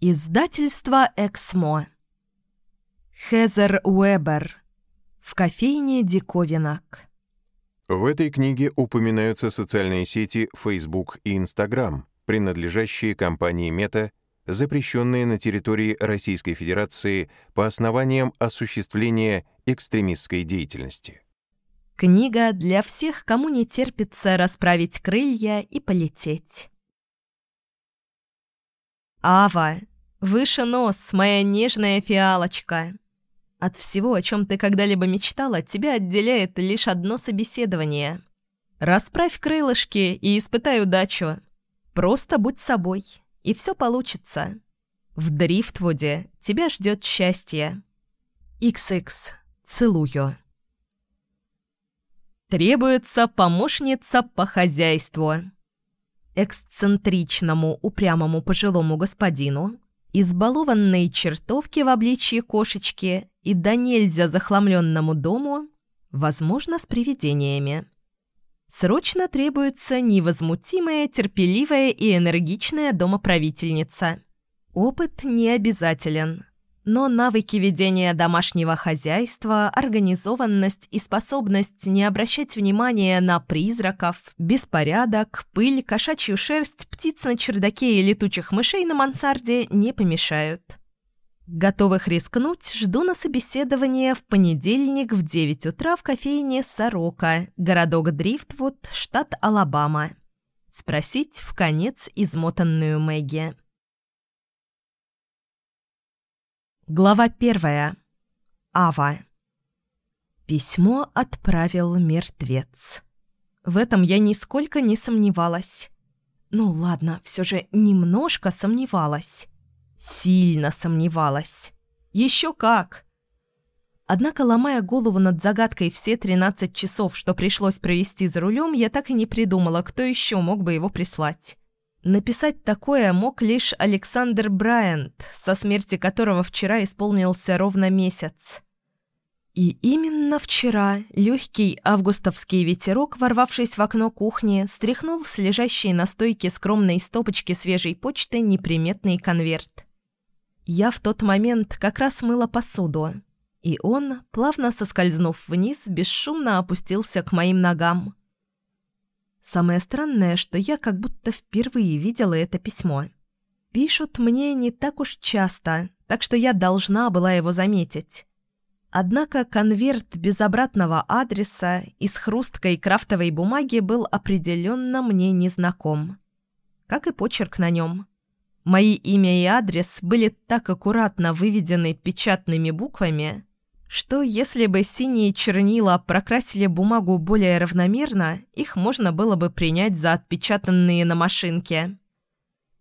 Издательство «Эксмо». Хезер Уэбер. В кофейне диковинок. В этой книге упоминаются социальные сети Facebook и Instagram, принадлежащие компании Meta, запрещенные на территории Российской Федерации по основаниям осуществления экстремистской деятельности. Книга для всех, кому не терпится расправить крылья и полететь. Ава, выше нос, моя нежная фиалочка. От всего, о чем ты когда-либо мечтала, тебя отделяет лишь одно собеседование. Расправь крылышки и испытай удачу. Просто будь собой, и все получится. В Дрифтвуде тебя ждет счастье. XX. Целую. Требуется помощница по хозяйству эксцентричному упрямому пожилому господину, избалованной чертовке в обличье кошечки и до нельзя захламленному дому, возможно, с привидениями. Срочно требуется невозмутимая, терпеливая и энергичная домоправительница. Опыт не обязателен но навыки ведения домашнего хозяйства, организованность и способность не обращать внимания на призраков, беспорядок, пыль, кошачью шерсть, птиц на чердаке и летучих мышей на мансарде не помешают. Готовых рискнуть жду на собеседование в понедельник в 9 утра в кофейне «Сорока», городок Дрифтвуд, штат Алабама. Спросить в конец измотанную Мэгги. Глава первая. Ава. Письмо отправил мертвец. В этом я нисколько не сомневалась. Ну ладно, все же немножко сомневалась. Сильно сомневалась. Еще как. Однако, ломая голову над загадкой все 13 часов, что пришлось провести за рулем, я так и не придумала, кто еще мог бы его прислать. Написать такое мог лишь Александр Брайант, со смерти которого вчера исполнился ровно месяц. И именно вчера легкий августовский ветерок, ворвавшись в окно кухни, стряхнул с лежащей на стойке скромной стопочки свежей почты неприметный конверт. Я в тот момент как раз мыла посуду, и он, плавно соскользнув вниз, бесшумно опустился к моим ногам. Самое странное, что я как будто впервые видела это письмо. Пишут мне не так уж часто, так что я должна была его заметить. Однако конверт без обратного адреса и с хрусткой крафтовой бумаги был определенно мне незнаком. Как и почерк на нем. Мои имя и адрес были так аккуратно выведены печатными буквами, что если бы синие чернила прокрасили бумагу более равномерно, их можно было бы принять за отпечатанные на машинке.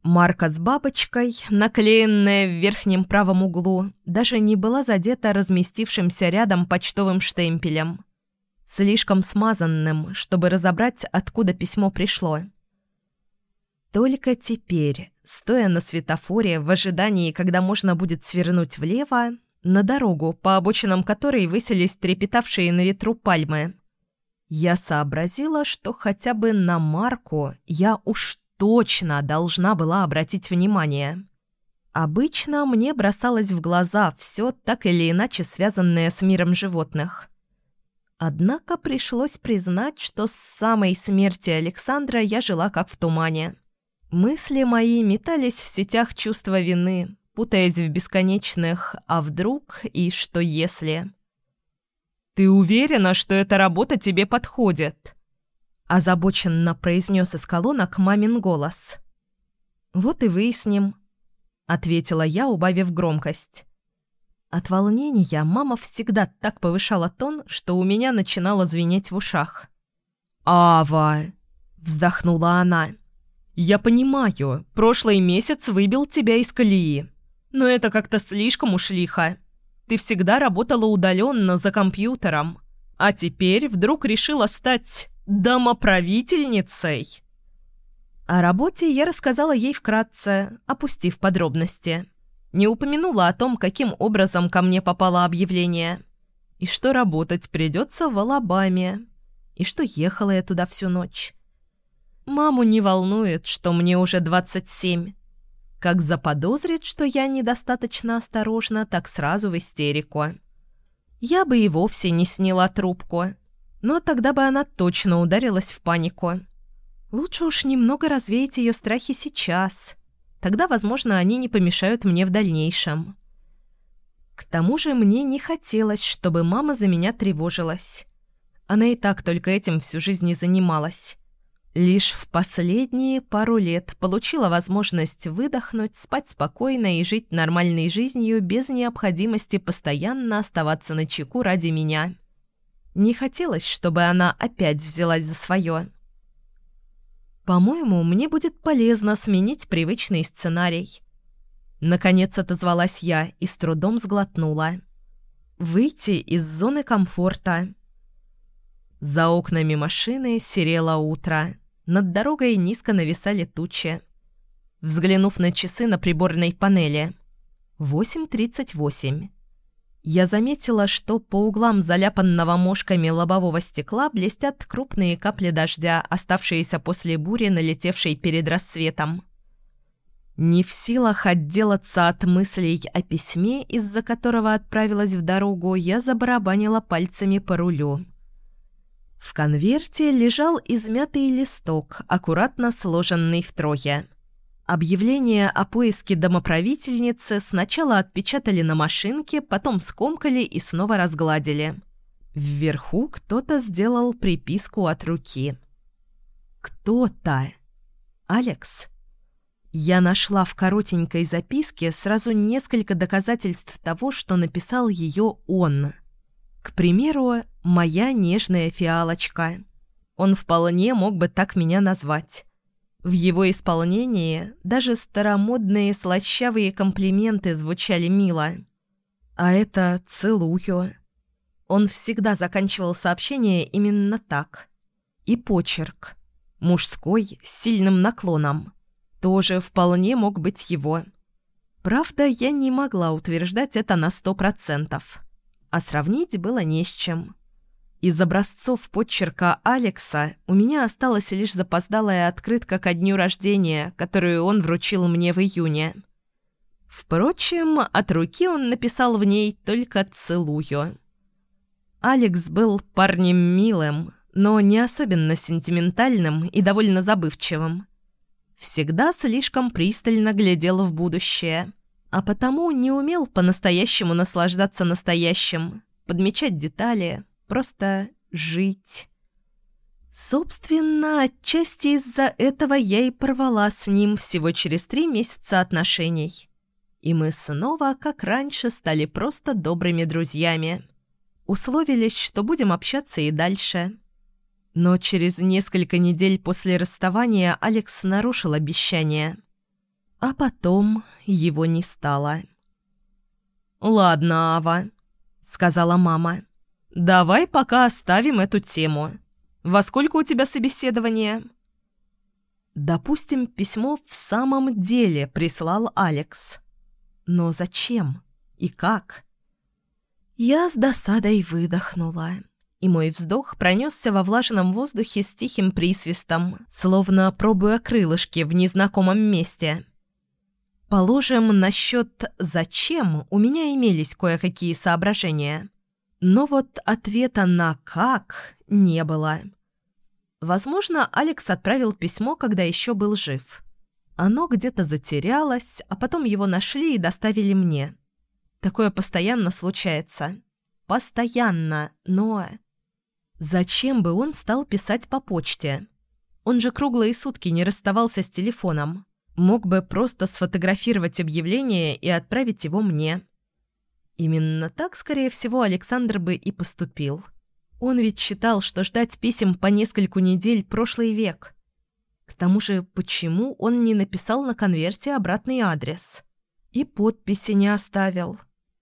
Марка с бабочкой, наклеенная в верхнем правом углу, даже не была задета разместившимся рядом почтовым штемпелем. Слишком смазанным, чтобы разобрать, откуда письмо пришло. Только теперь, стоя на светофоре в ожидании, когда можно будет свернуть влево, на дорогу, по обочинам которой высились трепетавшие на ветру пальмы. Я сообразила, что хотя бы на Марку я уж точно должна была обратить внимание. Обычно мне бросалось в глаза все так или иначе связанное с миром животных. Однако пришлось признать, что с самой смерти Александра я жила как в тумане. Мысли мои метались в сетях чувства вины, путаясь в бесконечных «а вдруг» и «что если». «Ты уверена, что эта работа тебе подходит?» Озабоченно произнес из колонок мамин голос. «Вот и выясним», — ответила я, убавив громкость. От волнения мама всегда так повышала тон, что у меня начинало звенеть в ушах. «Ава!» — вздохнула она. «Я понимаю, прошлый месяц выбил тебя из колеи. Но это как-то слишком уж лихо. Ты всегда работала удаленно за компьютером, а теперь вдруг решила стать домоправительницей. О работе я рассказала ей вкратце, опустив подробности. Не упомянула о том, каким образом ко мне попало объявление. И что работать придется в Алабаме. И что ехала я туда всю ночь. Маму не волнует, что мне уже 27. Как заподозрит, что я недостаточно осторожна, так сразу в истерику. Я бы и вовсе не сняла трубку, но тогда бы она точно ударилась в панику. Лучше уж немного развеять ее страхи сейчас. Тогда, возможно, они не помешают мне в дальнейшем. К тому же мне не хотелось, чтобы мама за меня тревожилась. Она и так только этим всю жизнь и занималась. Лишь в последние пару лет получила возможность выдохнуть, спать спокойно и жить нормальной жизнью без необходимости постоянно оставаться на чеку ради меня. Не хотелось, чтобы она опять взялась за свое. По-моему, мне будет полезно сменить привычный сценарий. Наконец отозвалась я и с трудом сглотнула. Выйти из зоны комфорта. За окнами машины серело утро. Над дорогой низко нависали тучи. Взглянув на часы на приборной панели. 8.38. Я заметила, что по углам заляпанного мошками лобового стекла блестят крупные капли дождя, оставшиеся после бури, налетевшей перед рассветом. Не в силах отделаться от мыслей о письме, из-за которого отправилась в дорогу, я забарабанила пальцами по рулю. В конверте лежал измятый листок, аккуратно сложенный втрое. Объявление о поиске домоправительницы сначала отпечатали на машинке, потом скомкали и снова разгладили. Вверху кто-то сделал приписку от руки. «Кто-то? Алекс?» Я нашла в коротенькой записке сразу несколько доказательств того, что написал ее он – к примеру, моя нежная фиалочка. Он вполне мог бы так меня назвать. В его исполнении даже старомодные слащавые комплименты звучали мило. А это «целую». Он всегда заканчивал сообщение именно так. И почерк. Мужской, с сильным наклоном. Тоже вполне мог быть его. Правда, я не могла утверждать это на сто процентов а сравнить было не с чем. Из образцов подчерка Алекса у меня осталась лишь запоздалая открытка ко дню рождения, которую он вручил мне в июне. Впрочем, от руки он написал в ней только «целую». Алекс был парнем милым, но не особенно сентиментальным и довольно забывчивым. Всегда слишком пристально глядел в будущее – а потому не умел по-настоящему наслаждаться настоящим, подмечать детали, просто жить. Собственно, отчасти из-за этого я и порвала с ним всего через три месяца отношений. И мы снова, как раньше, стали просто добрыми друзьями. Условились, что будем общаться и дальше. Но через несколько недель после расставания Алекс нарушил обещание – а потом его не стало. «Ладно, Ава», — сказала мама. «Давай пока оставим эту тему. Во сколько у тебя собеседование?» Допустим, письмо в самом деле прислал Алекс. Но зачем? И как? Я с досадой выдохнула, и мой вздох пронесся во влажном воздухе с тихим присвистом, словно пробуя крылышки в незнакомом месте. Положим, насчет «зачем» у меня имелись кое-какие соображения. Но вот ответа на «как» не было. Возможно, Алекс отправил письмо, когда еще был жив. Оно где-то затерялось, а потом его нашли и доставили мне. Такое постоянно случается. Постоянно, но... Зачем бы он стал писать по почте? Он же круглые сутки не расставался с телефоном. Мог бы просто сфотографировать объявление и отправить его мне. Именно так, скорее всего, Александр бы и поступил. Он ведь считал, что ждать писем по нескольку недель – прошлый век. К тому же, почему он не написал на конверте обратный адрес? И подписи не оставил.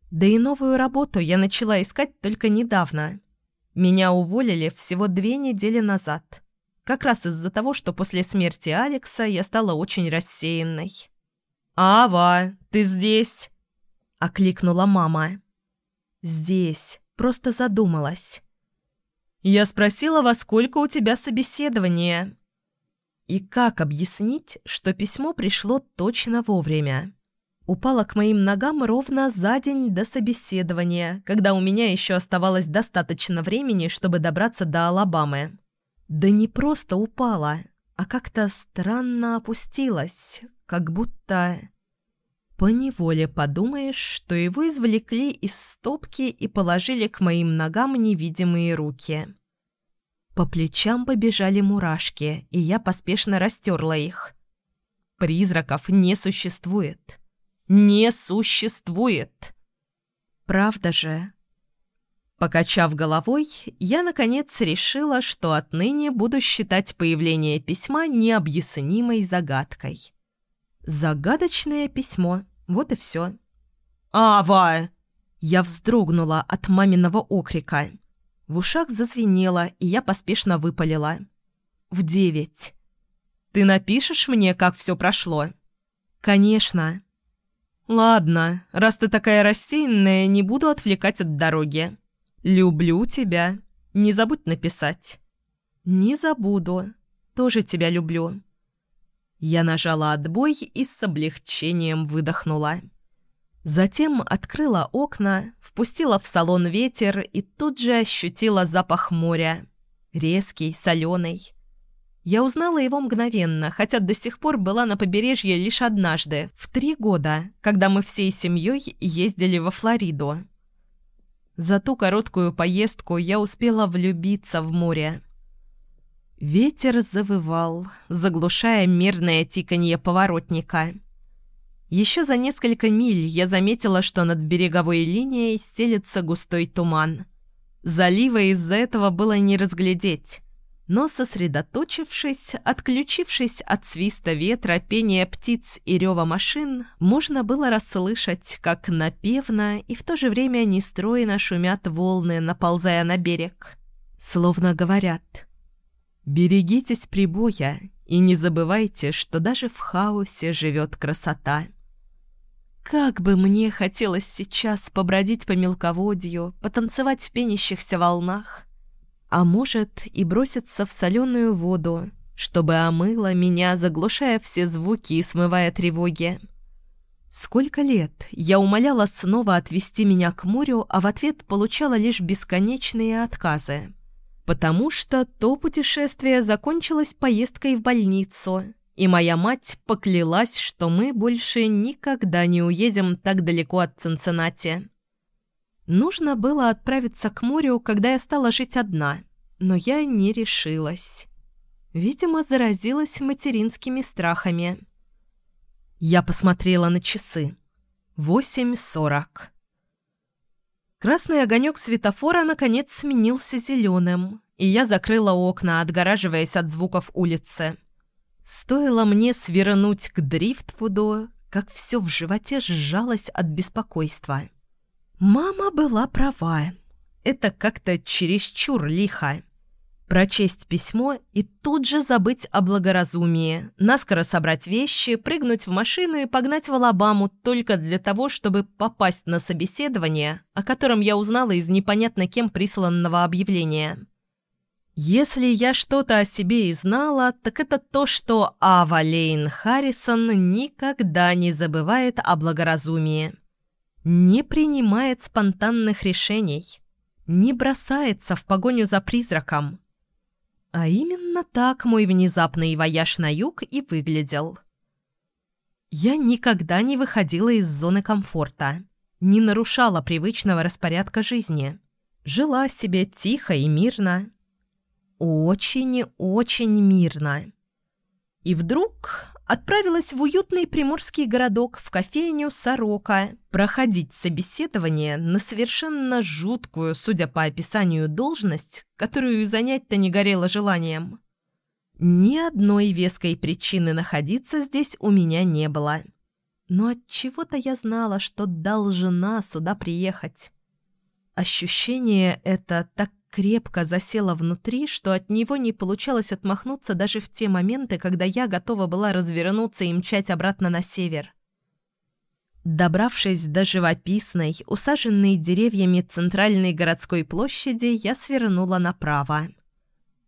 Да и новую работу я начала искать только недавно. Меня уволили всего две недели назад. Как раз из-за того, что после смерти Алекса я стала очень рассеянной. «Ава, ты здесь?» – окликнула мама. «Здесь. Просто задумалась». «Я спросила, во сколько у тебя собеседование?» И как объяснить, что письмо пришло точно вовремя? Упало к моим ногам ровно за день до собеседования, когда у меня еще оставалось достаточно времени, чтобы добраться до Алабамы. Да не просто упала, а как-то странно опустилась, как будто... Поневоле подумаешь, что его извлекли из стопки и положили к моим ногам невидимые руки. По плечам побежали мурашки, и я поспешно растерла их. Призраков не существует. Не существует. Правда же? Покачав головой, я, наконец, решила, что отныне буду считать появление письма необъяснимой загадкой. Загадочное письмо. Вот и все. «Ава!» Я вздрогнула от маминого окрика. В ушах зазвенело, и я поспешно выпалила. «В девять». «Ты напишешь мне, как все прошло?» «Конечно». «Ладно, раз ты такая рассеянная, не буду отвлекать от дороги. Люблю тебя. Не забудь написать». «Не забуду. Тоже тебя люблю». Я нажала отбой и с облегчением выдохнула. Затем открыла окна, впустила в салон ветер и тут же ощутила запах моря. Резкий, соленый. Я узнала его мгновенно, хотя до сих пор была на побережье лишь однажды, в три года, когда мы всей семьей ездили во Флориду. За ту короткую поездку я успела влюбиться в море. Ветер завывал, заглушая мирное тиканье поворотника. Еще за несколько миль я заметила, что над береговой линией стелется густой туман. Залива из-за этого было не разглядеть. Но, сосредоточившись, отключившись от свиста ветра, пения птиц и рева машин, можно было расслышать, как напевно и в то же время нестройно шумят волны, наползая на берег. Словно говорят Берегитесь прибоя и не забывайте, что даже в хаосе живет красота. Как бы мне хотелось сейчас побродить по мелководью, потанцевать в пенящихся волнах, а может и броситься в соленую воду, чтобы омыло меня, заглушая все звуки и смывая тревоги. Сколько лет я умоляла снова отвезти меня к морю, а в ответ получала лишь бесконечные отказы потому что то путешествие закончилось поездкой в больницу, и моя мать поклялась, что мы больше никогда не уедем так далеко от Цинциннати. Нужно было отправиться к морю, когда я стала жить одна, но я не решилась. Видимо, заразилась материнскими страхами. Я посмотрела на часы. Восемь сорок. Красный огонек светофора наконец сменился зеленым, и я закрыла окна, отгораживаясь от звуков улицы. Стоило мне свернуть к Дрифтвуду, как все в животе сжалось от беспокойства. Мама была права. Это как-то чересчур лихо прочесть письмо и тут же забыть о благоразумии, наскоро собрать вещи, прыгнуть в машину и погнать в Алабаму только для того, чтобы попасть на собеседование, о котором я узнала из непонятно кем присланного объявления. Если я что-то о себе и знала, так это то, что Ава Лейн Харрисон никогда не забывает о благоразумии. Не принимает спонтанных решений. Не бросается в погоню за призраком а именно так мой внезапный вояж на юг и выглядел. Я никогда не выходила из зоны комфорта, не нарушала привычного распорядка жизни. Жила себе тихо и мирно. Очень и очень мирно. И вдруг отправилась в уютный приморский городок в кофейню «Сорока» проходить собеседование на совершенно жуткую, судя по описанию, должность, которую занять-то не горело желанием. Ни одной веской причины находиться здесь у меня не было. Но от чего то я знала, что должна сюда приехать. Ощущение это так крепко засело внутри, что от него не получалось отмахнуться даже в те моменты, когда я готова была развернуться и мчать обратно на север. Добравшись до живописной, усаженной деревьями центральной городской площади, я свернула направо.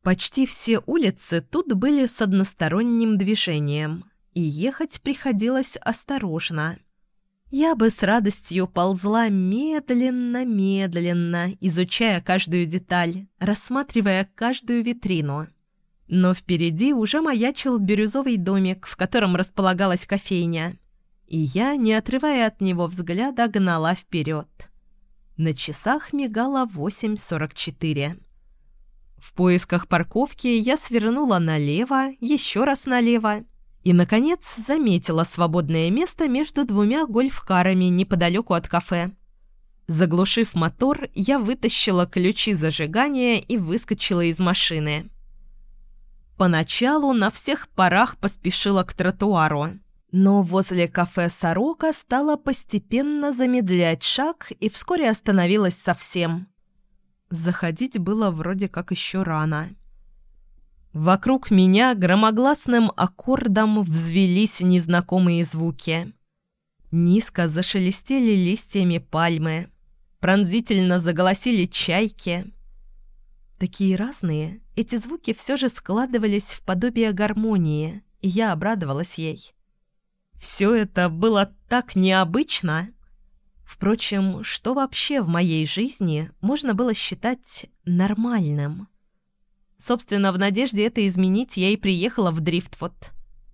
Почти все улицы тут были с односторонним движением, и ехать приходилось осторожно. Я бы с радостью ползла медленно-медленно, изучая каждую деталь, рассматривая каждую витрину. Но впереди уже маячил бирюзовый домик, в котором располагалась кофейня, и я, не отрывая от него взгляда, гнала вперед. На часах мигало 8.44. В поисках парковки я свернула налево, еще раз налево, и, наконец, заметила свободное место между двумя гольф-карами неподалеку от кафе. Заглушив мотор, я вытащила ключи зажигания и выскочила из машины. Поначалу на всех парах поспешила к тротуару, но возле кафе «Сорока» стала постепенно замедлять шаг и вскоре остановилась совсем. Заходить было вроде как еще рано. Вокруг меня громогласным аккордом взвелись незнакомые звуки. Низко зашелестели листьями пальмы. Пронзительно заголосили чайки. Такие разные, эти звуки все же складывались в подобие гармонии, и я обрадовалась ей. Все это было так необычно. Впрочем, что вообще в моей жизни можно было считать нормальным? Собственно, в надежде это изменить я и приехала в Дрифтвуд.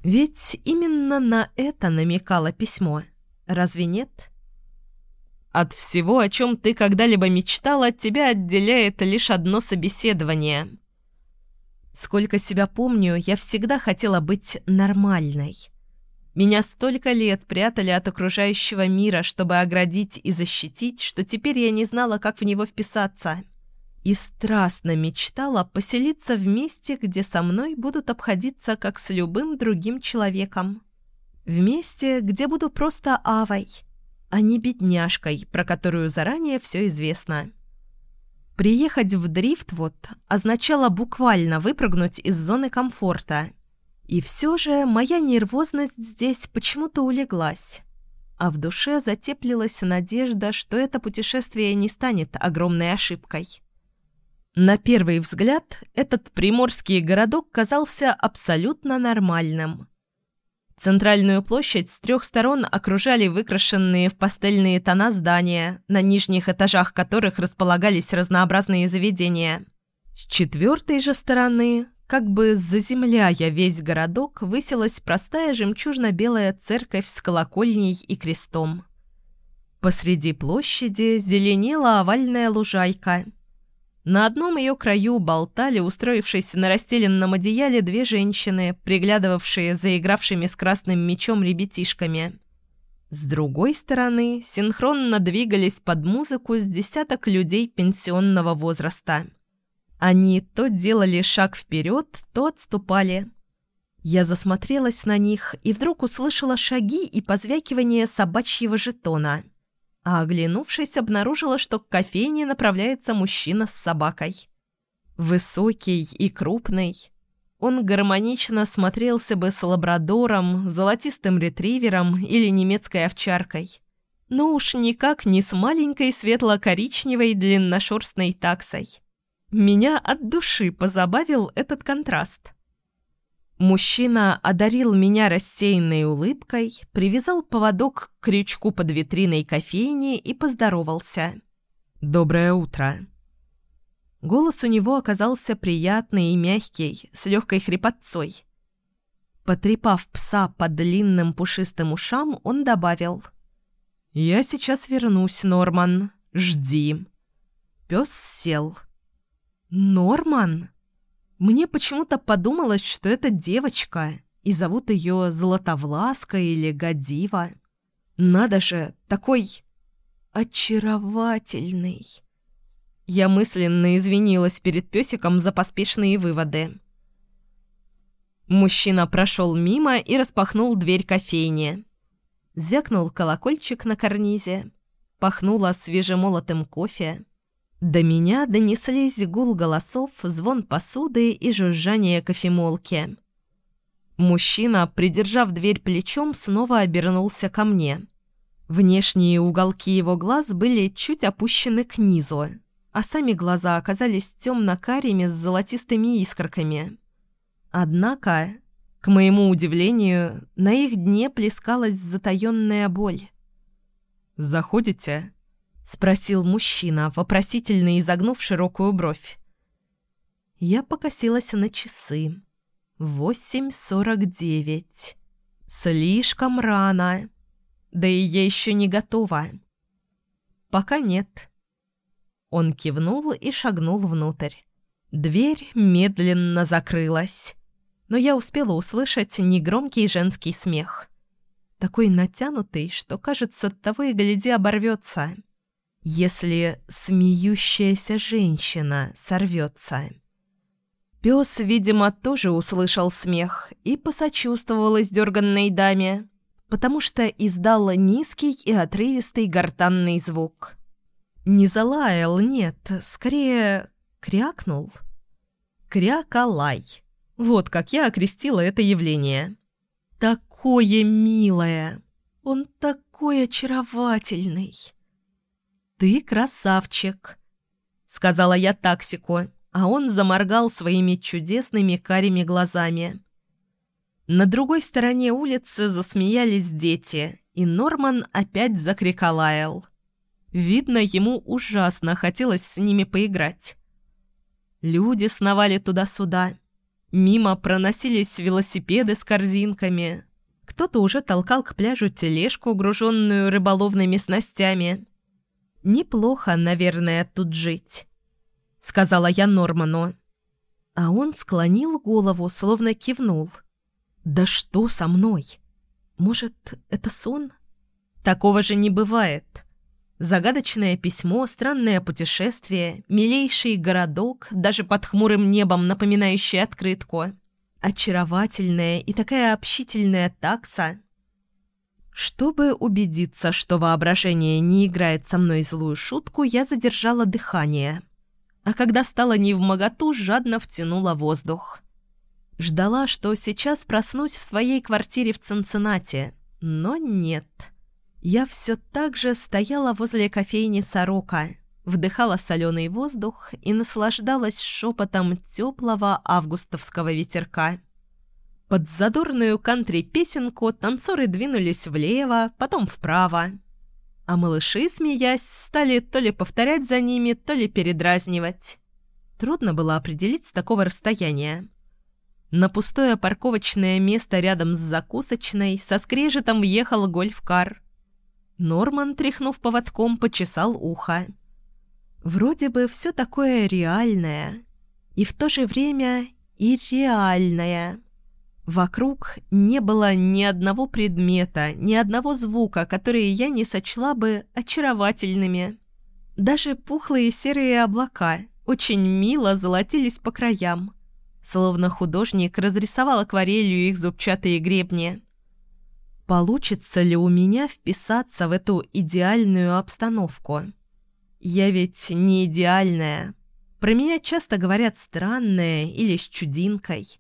Ведь именно на это намекало письмо. Разве нет? От всего, о чем ты когда-либо мечтала, тебя отделяет лишь одно собеседование. Сколько себя помню, я всегда хотела быть нормальной. Меня столько лет прятали от окружающего мира, чтобы оградить и защитить, что теперь я не знала, как в него вписаться. И страстно мечтала поселиться в месте, где со мной будут обходиться, как с любым другим человеком. В месте, где буду просто Авой, а не бедняжкой, про которую заранее все известно. Приехать в Дрифтвуд означало буквально выпрыгнуть из зоны комфорта – и все же моя нервозность здесь почему-то улеглась. А в душе затеплилась надежда, что это путешествие не станет огромной ошибкой. На первый взгляд этот приморский городок казался абсолютно нормальным. Центральную площадь с трех сторон окружали выкрашенные в пастельные тона здания, на нижних этажах которых располагались разнообразные заведения. С четвертой же стороны как бы заземляя весь городок, высилась простая жемчужно-белая церковь с колокольней и крестом. Посреди площади зеленела овальная лужайка. На одном ее краю болтали, устроившись на расстеленном одеяле, две женщины, приглядывавшие за игравшими с красным мечом ребятишками. С другой стороны, синхронно двигались под музыку с десяток людей пенсионного возраста – они то делали шаг вперед, то отступали. Я засмотрелась на них и вдруг услышала шаги и позвякивание собачьего жетона. А оглянувшись, обнаружила, что к кофейне направляется мужчина с собакой. Высокий и крупный. Он гармонично смотрелся бы с лабрадором, золотистым ретривером или немецкой овчаркой. Но уж никак не с маленькой светло-коричневой длинношерстной таксой. Меня от души позабавил этот контраст. Мужчина одарил меня рассеянной улыбкой, привязал поводок к крючку под витриной кофейни и поздоровался. «Доброе утро». Голос у него оказался приятный и мягкий, с легкой хрипотцой. Потрепав пса по длинным пушистым ушам, он добавил. «Я сейчас вернусь, Норман. Жди». Пес сел. «Норман?» Мне почему-то подумалось, что это девочка, и зовут ее Златовласка или Гадива. Надо же, такой очаровательный. Я мысленно извинилась перед песиком за поспешные выводы. Мужчина прошел мимо и распахнул дверь кофейни. Звякнул колокольчик на карнизе. Пахнуло свежемолотым кофе. До меня донеслись гул голосов, звон посуды и жужжание кофемолки. Мужчина, придержав дверь плечом, снова обернулся ко мне. Внешние уголки его глаз были чуть опущены к низу, а сами глаза оказались темно-карими с золотистыми искорками. Однако, к моему удивлению, на их дне плескалась затаённая боль. «Заходите?» — спросил мужчина, вопросительно изогнув широкую бровь. Я покосилась на часы. Восемь сорок девять. Слишком рано. Да и я еще не готова. Пока нет. Он кивнул и шагнул внутрь. Дверь медленно закрылась. Но я успела услышать негромкий женский смех. Такой натянутый, что, кажется, того и гляди оборвется. Если смеющаяся женщина сорвется. Пес, видимо, тоже услышал смех и посочувствовал издерганной даме, потому что издал низкий и отрывистый гортанный звук. Не залаял, нет, скорее крякнул. Крякалай. Вот как я окрестила это явление. Такое милое. Он такой очаровательный. «Ты красавчик», — сказала я таксику а он заморгал своими чудесными карими глазами. На другой стороне улицы засмеялись дети, и Норман опять закриколаял. Видно, ему ужасно хотелось с ними поиграть. Люди сновали туда-сюда. Мимо проносились велосипеды с корзинками. Кто-то уже толкал к пляжу тележку, груженную рыболовными снастями. Неплохо, наверное, тут жить сказала я Норману. А он склонил голову, словно кивнул. «Да что со мной? Может, это сон?» «Такого же не бывает. Загадочное письмо, странное путешествие, милейший городок, даже под хмурым небом напоминающий открытку. Очаровательная и такая общительная такса». Чтобы убедиться, что воображение не играет со мной злую шутку, я задержала дыхание – а когда стало невмоготу, жадно втянула воздух. Ждала, что сейчас проснусь в своей квартире в Цинциннате, но нет. Я все так же стояла возле кофейни «Сорока», вдыхала соленый воздух и наслаждалась шепотом теплого августовского ветерка. Под задорную кантри-песенку танцоры двинулись влево, потом вправо, а малыши, смеясь, стали то ли повторять за ними, то ли передразнивать. Трудно было определить с такого расстояния. На пустое парковочное место рядом с закусочной со скрежетом въехал гольф-кар. Норман, тряхнув поводком, почесал ухо. Вроде бы все такое реальное и в то же время и реальное. Вокруг не было ни одного предмета, ни одного звука, которые я не сочла бы очаровательными. Даже пухлые серые облака очень мило золотились по краям, словно художник разрисовал акварелью их зубчатые гребни. Получится ли у меня вписаться в эту идеальную обстановку? Я ведь не идеальная. Про меня часто говорят странная или с чудинкой.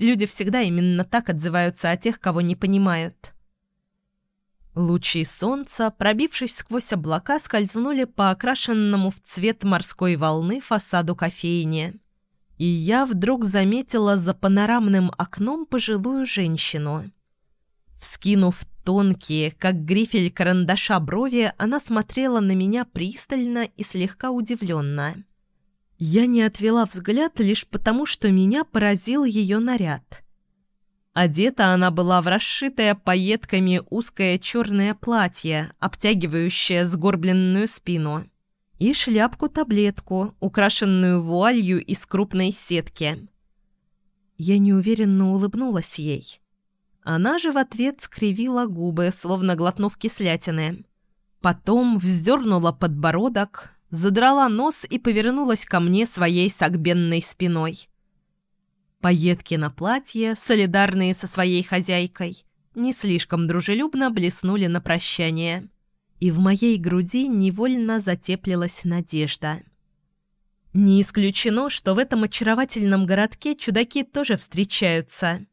Люди всегда именно так отзываются о тех, кого не понимают. Лучи солнца, пробившись сквозь облака, скользнули по окрашенному в цвет морской волны фасаду кофейни. И я вдруг заметила за панорамным окном пожилую женщину. Вскинув тонкие, как грифель карандаша брови, она смотрела на меня пристально и слегка удивленно. Я не отвела взгляд лишь потому, что меня поразил ее наряд. Одета она была в расшитое пайетками узкое черное платье, обтягивающее сгорбленную спину, и шляпку-таблетку, украшенную вуалью из крупной сетки. Я неуверенно улыбнулась ей. Она же в ответ скривила губы, словно глотнув кислятины. Потом вздернула подбородок, задрала нос и повернулась ко мне своей согбенной спиной. Поедки на платье, солидарные со своей хозяйкой, не слишком дружелюбно блеснули на прощание. И в моей груди невольно затеплилась надежда. Не исключено, что в этом очаровательном городке чудаки тоже встречаются.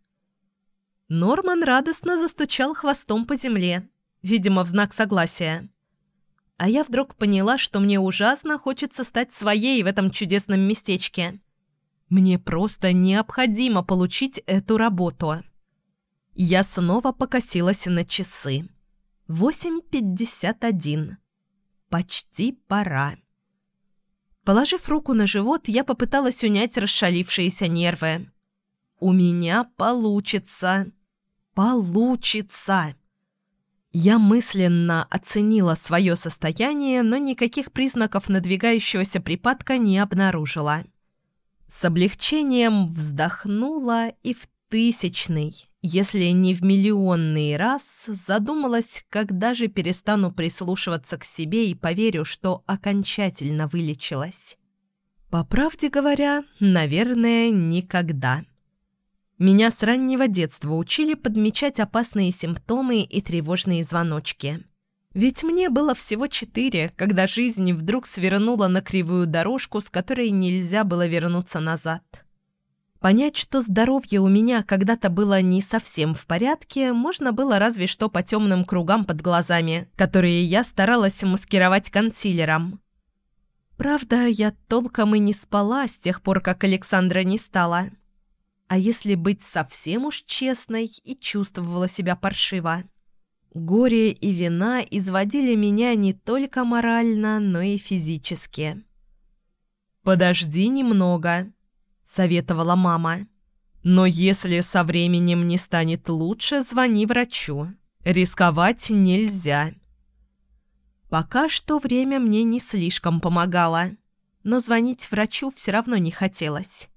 Норман радостно застучал хвостом по земле, видимо, в знак согласия. А я вдруг поняла, что мне ужасно хочется стать своей в этом чудесном местечке. Мне просто необходимо получить эту работу. Я снова покосилась на часы. 8.51. Почти пора. Положив руку на живот, я попыталась унять расшалившиеся нервы. «У меня получится! Получится!» Я мысленно оценила свое состояние, но никаких признаков надвигающегося припадка не обнаружила. С облегчением вздохнула и в тысячный, если не в миллионный раз, задумалась, когда же перестану прислушиваться к себе и поверю, что окончательно вылечилась. По правде говоря, наверное, никогда. Меня с раннего детства учили подмечать опасные симптомы и тревожные звоночки. Ведь мне было всего четыре, когда жизнь вдруг свернула на кривую дорожку, с которой нельзя было вернуться назад. Понять, что здоровье у меня когда-то было не совсем в порядке, можно было разве что по темным кругам под глазами, которые я старалась маскировать консилером. Правда, я толком и не спала с тех пор, как Александра не стала. А если быть совсем уж честной, и чувствовала себя паршиво. Горе и вина изводили меня не только морально, но и физически. «Подожди немного», — советовала мама. «Но если со временем не станет лучше, звони врачу. Рисковать нельзя». Пока что время мне не слишком помогало, но звонить врачу все равно не хотелось.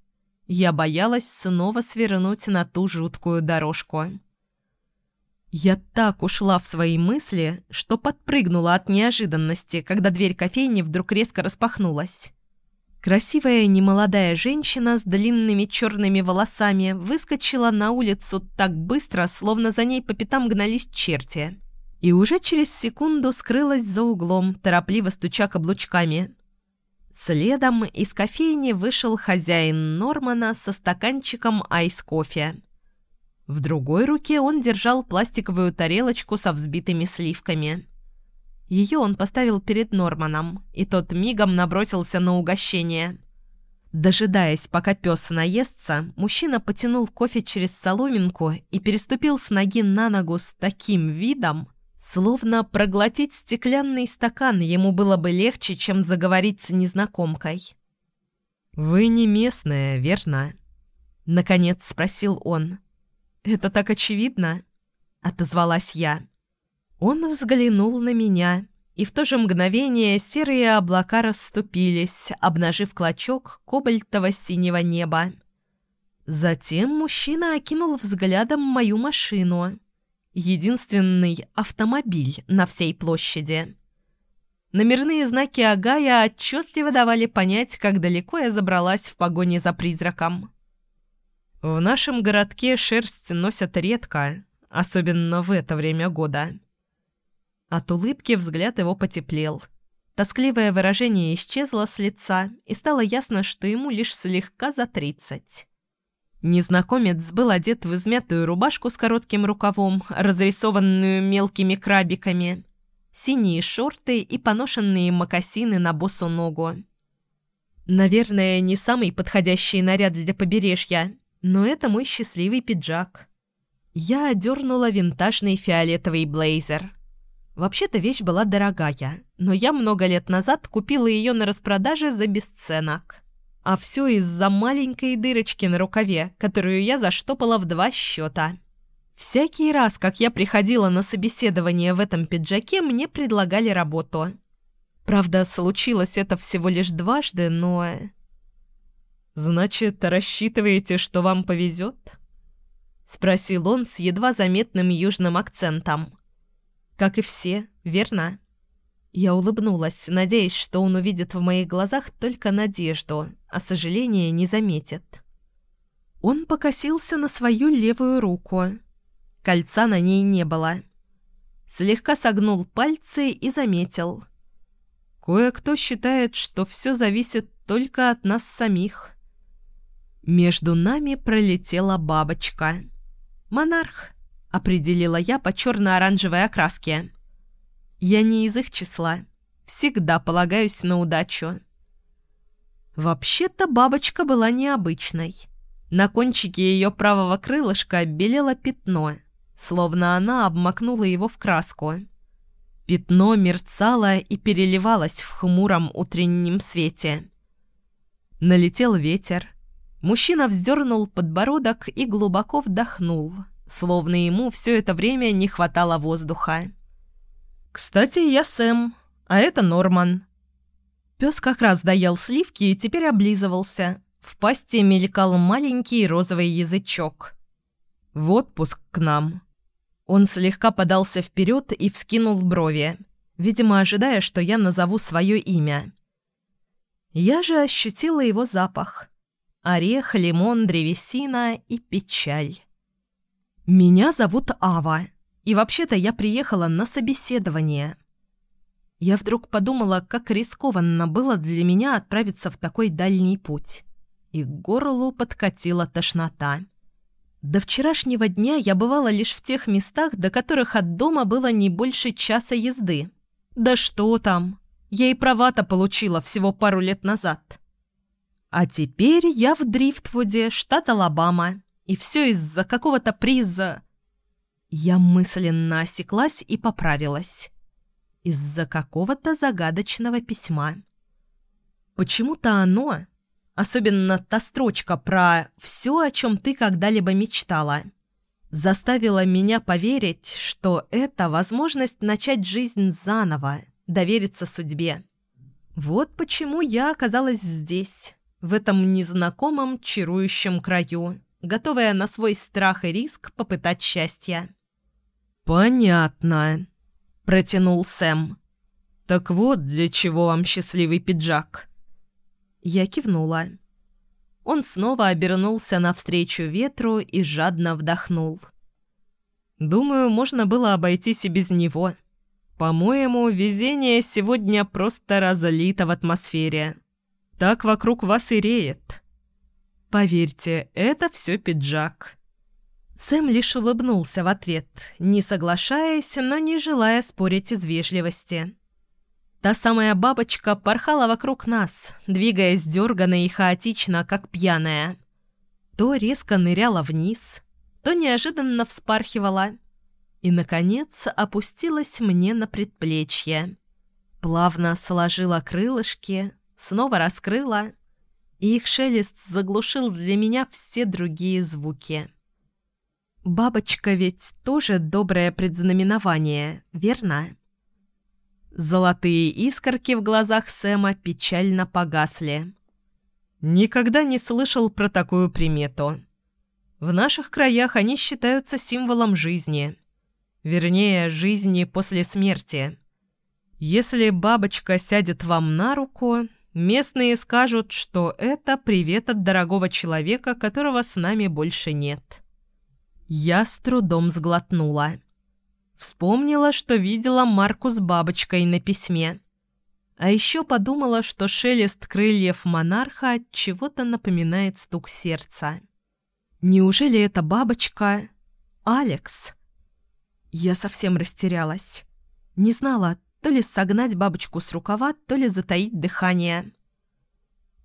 Я боялась снова свернуть на ту жуткую дорожку. Я так ушла в свои мысли, что подпрыгнула от неожиданности, когда дверь кофейни вдруг резко распахнулась. Красивая немолодая женщина с длинными черными волосами выскочила на улицу так быстро, словно за ней по пятам гнались черти. И уже через секунду скрылась за углом, торопливо стуча каблучками. Следом из кофейни вышел хозяин Нормана со стаканчиком айс-кофе. В другой руке он держал пластиковую тарелочку со взбитыми сливками. Ее он поставил перед Норманом, и тот мигом набросился на угощение. Дожидаясь, пока пес наестся, мужчина потянул кофе через соломинку и переступил с ноги на ногу с таким видом, Словно проглотить стеклянный стакан ему было бы легче, чем заговорить с незнакомкой. «Вы не местная, верно?» — наконец спросил он. «Это так очевидно?» — отозвалась я. Он взглянул на меня, и в то же мгновение серые облака расступились, обнажив клочок кобальтово-синего неба. Затем мужчина окинул взглядом мою машину — единственный автомобиль на всей площади. Номерные знаки Агая отчетливо давали понять, как далеко я забралась в погоне за призраком. В нашем городке шерсть носят редко, особенно в это время года. От улыбки взгляд его потеплел. Тоскливое выражение исчезло с лица, и стало ясно, что ему лишь слегка за тридцать. Незнакомец был одет в измятую рубашку с коротким рукавом, разрисованную мелкими крабиками, синие шорты и поношенные мокасины на босу ногу. Наверное, не самый подходящий наряд для побережья, но это мой счастливый пиджак. Я одернула винтажный фиолетовый блейзер. Вообще-то вещь была дорогая, но я много лет назад купила ее на распродаже за бесценок. А все из-за маленькой дырочки на рукаве, которую я заштопала в два счета. Всякий раз, как я приходила на собеседование в этом пиджаке, мне предлагали работу. Правда, случилось это всего лишь дважды, но... «Значит, рассчитываете, что вам повезет?» — спросил он с едва заметным южным акцентом. «Как и все, верно?» Я улыбнулась, надеясь, что он увидит в моих глазах только надежду, а сожаление не заметит. Он покосился на свою левую руку. Кольца на ней не было. Слегка согнул пальцы и заметил. «Кое-кто считает, что все зависит только от нас самих». Между нами пролетела бабочка. «Монарх», — определила я по черно-оранжевой окраске. Я не из их числа. Всегда полагаюсь на удачу. Вообще-то бабочка была необычной. На кончике ее правого крылышка белело пятно, словно она обмакнула его в краску. Пятно мерцало и переливалось в хмуром утреннем свете. Налетел ветер. Мужчина вздернул подбородок и глубоко вдохнул, словно ему все это время не хватало воздуха. «Кстати, я Сэм, а это Норман». Пес как раз доел сливки и теперь облизывался. В пасти мелькал маленький розовый язычок. «В отпуск к нам». Он слегка подался вперед и вскинул брови, видимо, ожидая, что я назову свое имя. Я же ощутила его запах. Орех, лимон, древесина и печаль. «Меня зовут Ава, и вообще-то я приехала на собеседование». Я вдруг подумала, как рискованно было для меня отправиться в такой дальний путь. И к горлу подкатила тошнота. До вчерашнего дня я бывала лишь в тех местах, до которых от дома было не больше часа езды. Да что там? Я и права-то получила всего пару лет назад. А теперь я в Дрифтвуде, штат Алабама. И все из-за какого-то приза... Я мысленно осеклась и поправилась. Из-за какого-то загадочного письма. Почему-то оно Особенно та строчка про «все, о чем ты когда-либо мечтала» заставила меня поверить, что это возможность начать жизнь заново, довериться судьбе. Вот почему я оказалась здесь, в этом незнакомом чарующем краю, готовая на свой страх и риск попытать счастье. «Понятно», — протянул Сэм. «Так вот для чего вам счастливый пиджак». Я кивнула. Он снова обернулся навстречу ветру и жадно вдохнул. «Думаю, можно было обойтись и без него. По-моему, везение сегодня просто разлито в атмосфере. Так вокруг вас и реет. Поверьте, это все пиджак». Сэм лишь улыбнулся в ответ, не соглашаясь, но не желая спорить из вежливости. Та самая бабочка порхала вокруг нас, двигаясь дерганно и хаотично, как пьяная. То резко ныряла вниз, то неожиданно вспархивала. И, наконец, опустилась мне на предплечье. Плавно сложила крылышки, снова раскрыла, и их шелест заглушил для меня все другие звуки. Бабочка ведь тоже доброе предзнаменование, верно? Золотые искорки в глазах Сэма печально погасли. Никогда не слышал про такую примету. В наших краях они считаются символом жизни. Вернее, жизни после смерти. Если бабочка сядет вам на руку, местные скажут, что это привет от дорогого человека, которого с нами больше нет. Я с трудом сглотнула. Вспомнила, что видела Марку с бабочкой на письме. А еще подумала, что шелест крыльев монарха от чего-то напоминает стук сердца. Неужели эта бабочка Алекс? Я совсем растерялась. Не знала, то ли согнать бабочку с рукава, то ли затаить дыхание.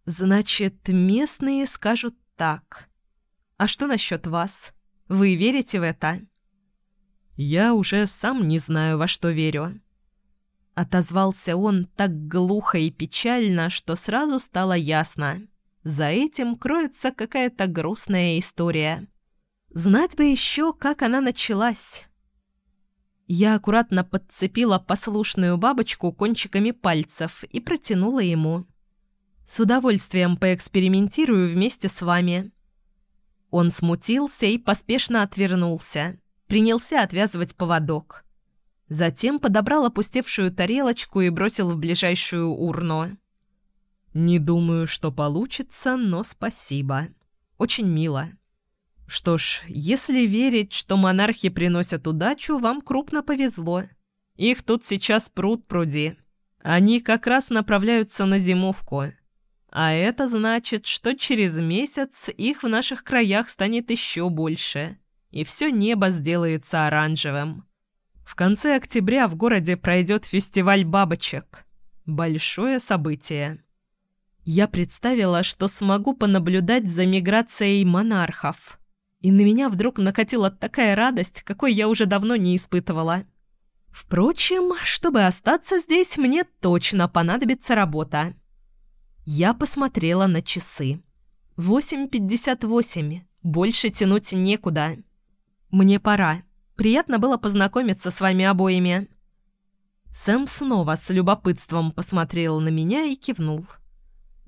Значит, местные скажут так. А что насчет вас? Вы верите в это? «Я уже сам не знаю, во что верю». Отозвался он так глухо и печально, что сразу стало ясно. За этим кроется какая-то грустная история. Знать бы еще, как она началась. Я аккуратно подцепила послушную бабочку кончиками пальцев и протянула ему. «С удовольствием поэкспериментирую вместе с вами». Он смутился и поспешно отвернулся принялся отвязывать поводок. Затем подобрал опустевшую тарелочку и бросил в ближайшую урну. «Не думаю, что получится, но спасибо. Очень мило. Что ж, если верить, что монархи приносят удачу, вам крупно повезло. Их тут сейчас пруд пруди. Они как раз направляются на зимовку. А это значит, что через месяц их в наших краях станет еще больше» и все небо сделается оранжевым. В конце октября в городе пройдет фестиваль бабочек. Большое событие. Я представила, что смогу понаблюдать за миграцией монархов. И на меня вдруг накатила такая радость, какой я уже давно не испытывала. Впрочем, чтобы остаться здесь, мне точно понадобится работа. Я посмотрела на часы. 8.58. Больше тянуть некуда. Мне пора. Приятно было познакомиться с вами обоими. Сэм снова с любопытством посмотрел на меня и кивнул.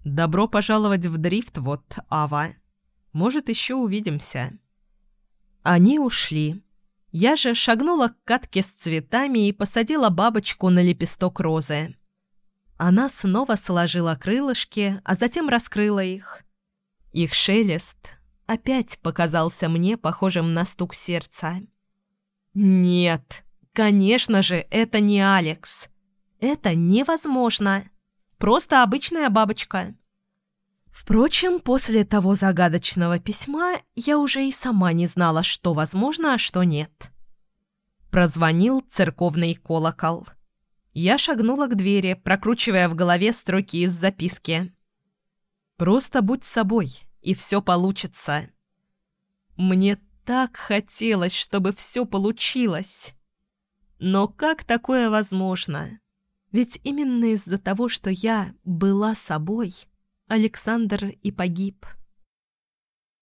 «Добро пожаловать в дрифт, вот, Ава. Может, еще увидимся». Они ушли. Я же шагнула к катке с цветами и посадила бабочку на лепесток розы. Она снова сложила крылышки, а затем раскрыла их. Их шелест опять показался мне похожим на стук сердца. «Нет, конечно же, это не Алекс. Это невозможно. Просто обычная бабочка». Впрочем, после того загадочного письма я уже и сама не знала, что возможно, а что нет. Прозвонил церковный колокол. Я шагнула к двери, прокручивая в голове строки из записки. «Просто будь собой, и все получится». Мне так хотелось, чтобы все получилось. Но как такое возможно? Ведь именно из-за того, что я была собой, Александр и погиб.